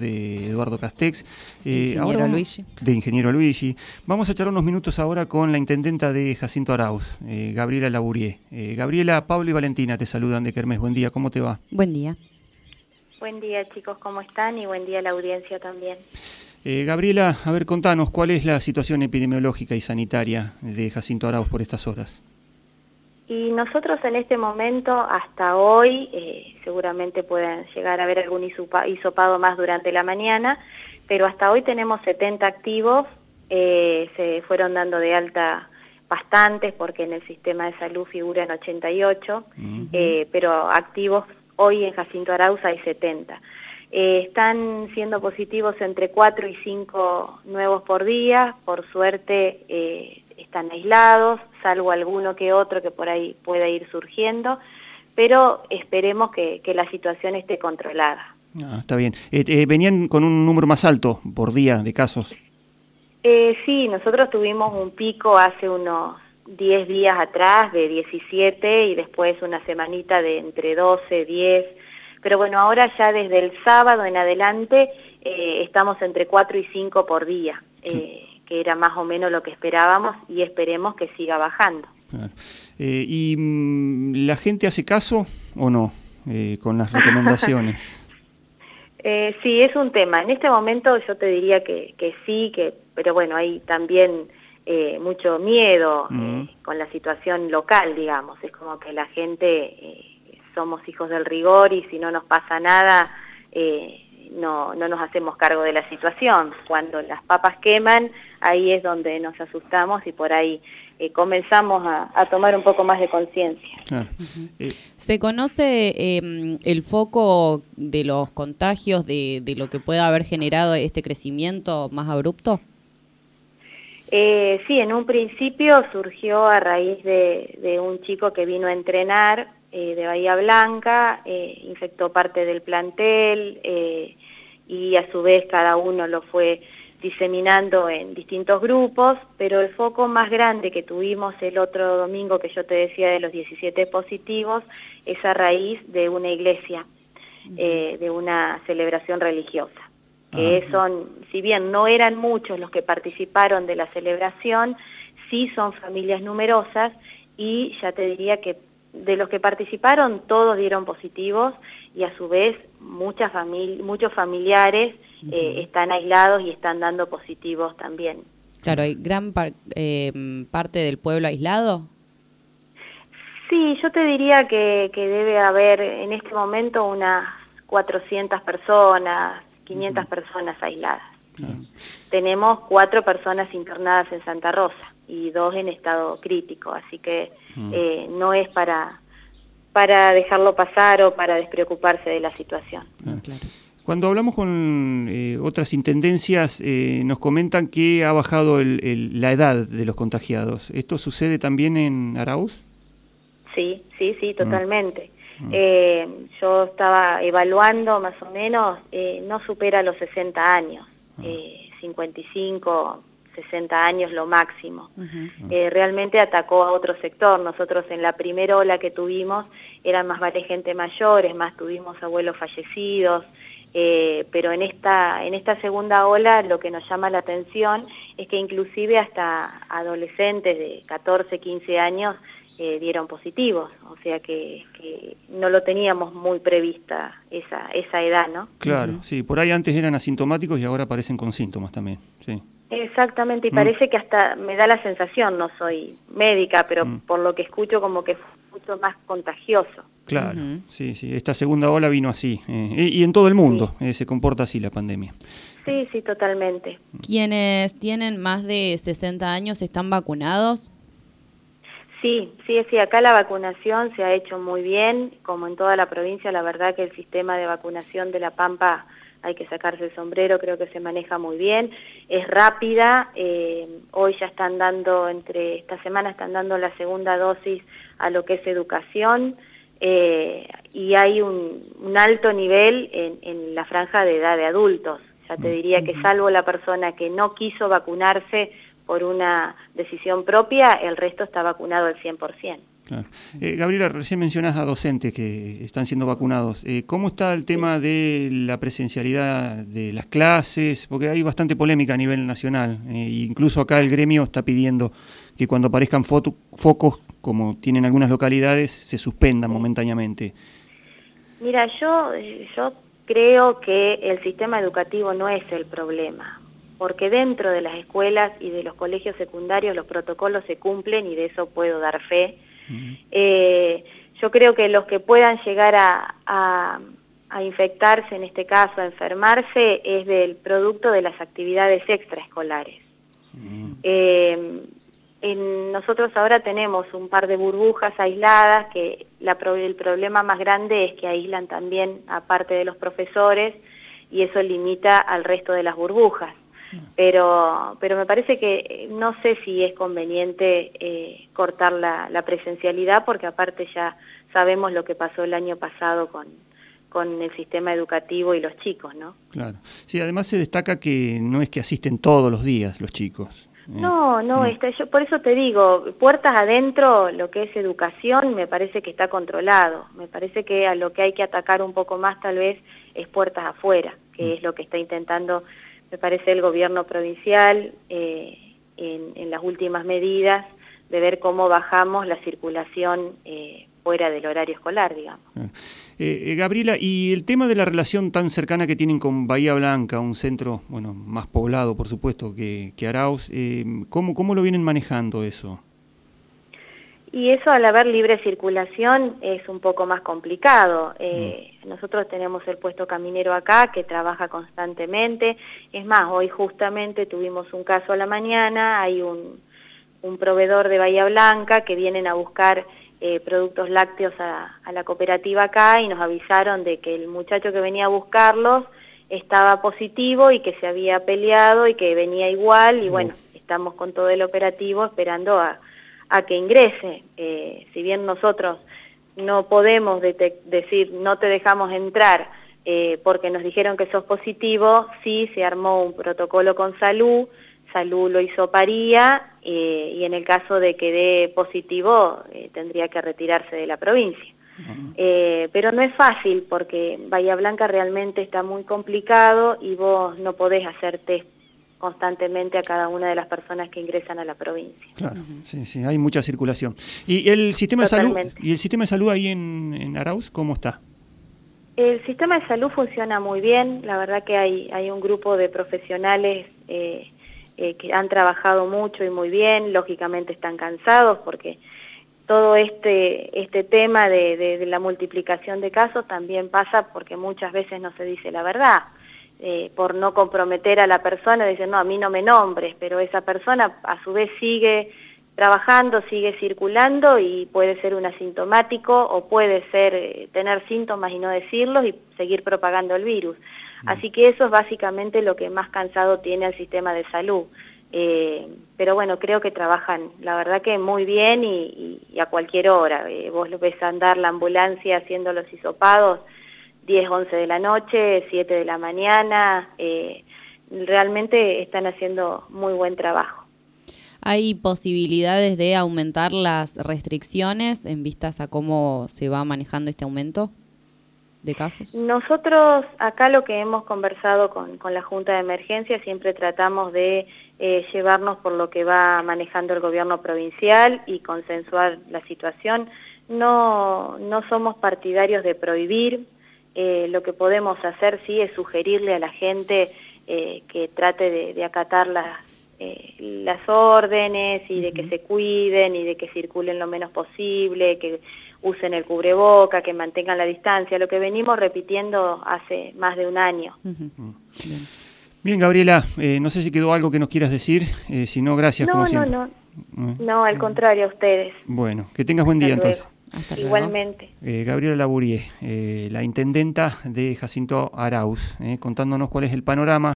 de Eduardo Castex. Eh, ingeniero Luigi. De Ingeniero Luigi. Vamos a echar unos minutos ahora con la intendenta de Jacinto Arauz, eh, Gabriela Laburier. Eh, Gabriela, Pablo y Valentina te saludan de Kermés. Buen día, ¿cómo te va? Buen día. Buen día chicos, ¿cómo están? Y buen día a la audiencia también. Gabriela, a ver, contanos, ¿cuál es la situación epidemiológica y sanitaria de Jacinto Arauz por estas horas? Y nosotros en este momento, hasta hoy, eh, seguramente pueden llegar a haber algún hisopado más durante la mañana, pero hasta hoy tenemos 70 activos, eh, se fueron dando de alta bastantes porque en el sistema de salud figuran 88, eh, pero activos hoy en Jacinto Arauza hay 70. están siendo positivos entre 4 y 5 nuevos por día, por suerte están aislados, salvo alguno que otro que por ahí pueda ir surgiendo, pero esperemos que, la situación esté controlada. Ah, está bien. Eh, eh, ¿Venían con un número más alto por día de casos? Eh, sí, nosotros tuvimos un pico hace unos 10 días atrás de 17 y después una semanita de entre 12, 10, pero bueno, ahora ya desde el sábado en adelante estamos entre 4 y 5 por día que era más o menos lo que esperábamos y esperemos que siga bajando. Eh, ¿Y mm, la gente hace caso o no eh, con las recomendaciones? eh, sí, es un tema. En este momento yo te diría que, que sí, que, pero bueno, hay también eh, mucho miedo mm. con la situación local, digamos. Es como que la gente, somos hijos del rigor y si no nos pasa nada... Eh, no, no nos hacemos cargo de la situación. Cuando las papas queman, ahí es donde nos asustamos y por ahí eh, comenzamos a, tomar un poco más de conciencia. Eh, ¿Se conoce em, el foco de los contagios, de, de, lo que pueda haber generado este crecimiento más abrupto? Eh, sí, en un principio surgió a raíz de, de un chico que vino a entrenar eh, de Bahía Blanca, eh, infectó parte del plantel eh, y a su vez cada uno lo fue diseminando en distintos grupos, pero el foco más grande que tuvimos el otro domingo que yo te decía de los 17 positivos es a raíz de una iglesia, de una celebración religiosa. Que son, si bien no eran muchos los que participaron de la celebración, sí son familias numerosas y ya te diría que de los que participaron, todos dieron positivos y a su vez muchas muchos familiares eh, están aislados y están dando positivos también. Claro, ¿hay gran eh, parte del pueblo aislado? Sí, yo te diría que, debe haber en este momento unas 400 personas, 500 personas aisladas. Tenemos cuatro personas internadas en Santa Rosa y dos en estado crítico, así que mm. eh, no es para, para dejarlo pasar o para despreocuparse de la situación. Ah, Cuando hablamos con eh, otras intendencias, eh, nos comentan que ha bajado la edad de los contagiados. ¿Esto sucede también en Arauz? Sí, sí, sí, totalmente. Mm. yo estaba evaluando más o menos, no supera los 60 años, 55, 60 años lo máximo. Eh, realmente atacó a otro sector. Nosotros en la primera ola que tuvimos eran más vale gente mayores, más tuvimos abuelos fallecidos, eh, pero en esta, en esta segunda ola lo que nos llama la atención es que inclusive hasta adolescentes de 14, 15 años eh, dieron positivos, o sea que, no lo teníamos muy prevista esa, esa edad, ¿no? Claro, sí, por ahí antes eran asintomáticos y ahora aparecen con síntomas también. Exactamente, y mm. parece que hasta me da la sensación, no soy médica, pero mm. por lo que escucho como que fue mucho más contagioso. Claro, sí, sí, esta segunda ola vino así, eh, y en todo el mundo eh, se comporta así la pandemia. Sí, sí, totalmente. ¿Quienes tienen más de 60 años están vacunados? Sí, sí, sí, acá la vacunación se ha hecho muy bien, como en toda la provincia, la verdad que el sistema de vacunación de La Pampa hay que sacarse el sombrero, creo que se maneja muy bien, es rápida, eh, hoy ya están dando, entre esta semana están dando la segunda dosis a lo que es educación eh, y hay un, alto nivel en, la franja de edad de adultos. Ya te diría que salvo la persona que no quiso vacunarse por una decisión propia, el resto está vacunado al 100%. Eh, Gabriela, recién mencionas a docentes que están siendo vacunados. Eh, ¿Cómo está el tema de la presencialidad de las clases? Porque hay bastante polémica a nivel nacional. Eh, incluso acá el gremio está pidiendo que cuando aparezcan focos, como tienen algunas localidades, se suspendan momentáneamente. Mira, yo, yo creo que el sistema educativo no es el problema porque dentro de las escuelas y de los colegios secundarios los protocolos se cumplen y de eso puedo dar fe. Eh, yo creo que los que puedan llegar a, infectarse, en este caso a enfermarse, es del producto de las actividades extraescolares. Eh, nosotros ahora tenemos un par de burbujas aisladas que el problema más grande es que aíslan también a parte de los profesores y eso limita al resto de las burbujas pero, pero me parece que eh, no sé si es conveniente eh, cortar la, la, presencialidad porque aparte ya sabemos lo que pasó el año pasado con, con el sistema educativo y los chicos, ¿no? Claro. Sí, además se destaca que no es que asisten todos los días los chicos. ¿eh? No, no, está, yo por eso te digo, puertas adentro, lo que es educación, me parece que está controlado. Me parece que a lo que hay que atacar un poco más tal vez es puertas afuera, que mm. es lo que está intentando me parece, el gobierno provincial eh, en, las últimas medidas de ver cómo bajamos la circulación eh, fuera del horario escolar, digamos. Eh, Gabriela, y el tema de la relación tan cercana que tienen con Bahía Blanca, un centro bueno más poblado, por supuesto, que, que Arauz, ¿cómo, ¿cómo lo vienen manejando eso? Y eso al haber libre circulación es un poco más complicado. Eh, mm. Nosotros tenemos el puesto caminero acá que trabaja constantemente. Es más, hoy justamente tuvimos un caso a la mañana, hay un, un proveedor de Bahía Blanca que vienen a buscar eh, productos lácteos a, a, la cooperativa acá y nos avisaron de que el muchacho que venía a buscarlos estaba positivo y que se había peleado y que venía igual y bueno, estamos con todo el operativo esperando a a que ingrese. Eh, si bien nosotros no podemos decir no te dejamos entrar eh, porque nos dijeron que sos positivo, sí se armó un protocolo con salud, salud lo hizo paría eh, y en el caso de que dé positivo tendría que retirarse de la provincia. pero no es fácil porque Bahía Blanca realmente está muy complicado y vos no podés hacer test constantemente a cada una de las personas que ingresan a la provincia. Claro, sí, sí, hay mucha circulación. ¿Y el sistema de salud y el sistema de salud ahí en, en, Arauz cómo está? El sistema de salud funciona muy bien, la verdad que hay, hay un grupo de profesionales eh, eh, que han trabajado mucho y muy bien, lógicamente están cansados porque todo este, este tema de, de la multiplicación de casos también pasa porque muchas veces no se dice la verdad. Eh, por no comprometer a la persona, dicen, no, a mí no me nombres, pero esa persona a su vez sigue trabajando, sigue circulando y puede ser un asintomático o puede ser eh, tener síntomas y no decirlos y seguir propagando el virus. Mm. Así que eso es básicamente lo que más cansado tiene el sistema de salud. Eh, pero bueno, creo que trabajan, la verdad que muy bien y, a cualquier hora. vos lo ves andar la ambulancia haciendo los hisopados, 10, 11 de la noche, 7 de la mañana, eh, realmente están haciendo muy buen trabajo. ¿Hay posibilidades de aumentar las restricciones en vistas a cómo se va manejando este aumento de casos? Nosotros acá lo que hemos conversado con, con la Junta de Emergencia siempre tratamos de eh, llevarnos por lo que va manejando el gobierno provincial y consensuar la situación. No, no somos partidarios de prohibir, eh, lo que podemos hacer sí es sugerirle a la gente eh, que trate de, acatar las, eh, las órdenes y de que se cuiden y de que circulen lo menos posible, que usen el cubreboca, que mantengan la distancia, lo que venimos repitiendo hace más de un año. Bien. Gabriela, no sé si quedó algo que nos quieras decir, si no, gracias no, como no, siempre. No, no, al contrario, a ustedes. Bueno, que tengas buen día entonces. Igualmente. Eh, Gabriela Laburie, eh, la intendenta de Jacinto Arauz, eh, contándonos cuál es el panorama